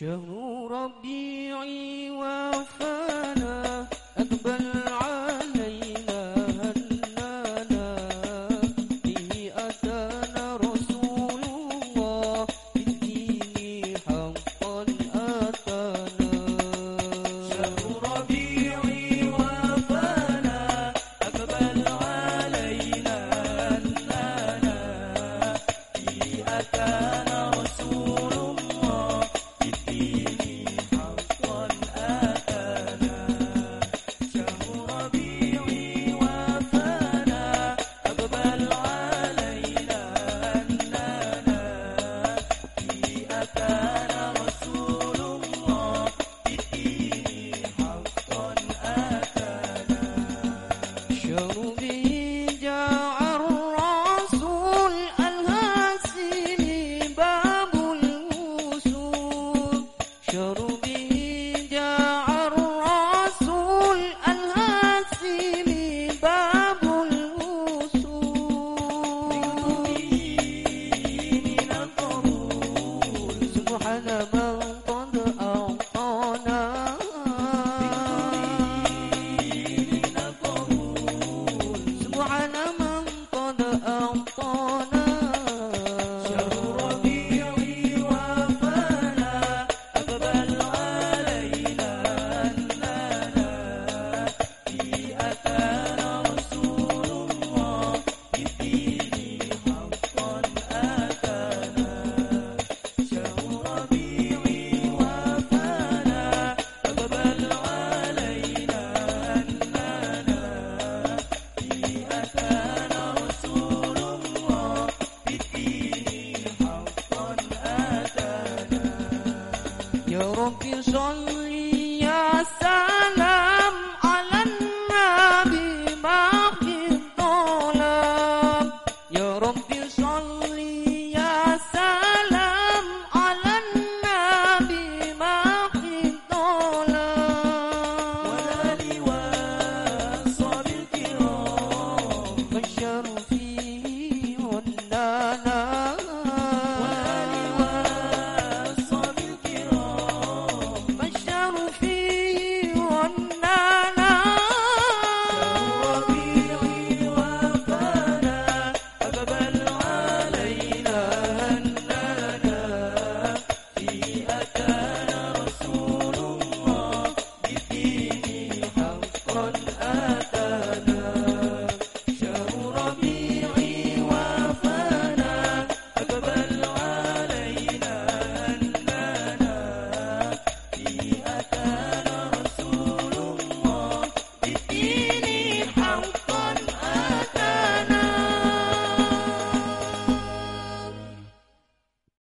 شهر ربيعي وفانا أقبل يذكر به جاء الرسول الهاسل باب الوصول. سبحان ما اترك صلي يا سلام على النبي ما في طلب يا ربي صلي يا سلام على النبي ما في طلب ولا لواء صاب الكرام. بشر فيه ونانا Oh, uh, uh.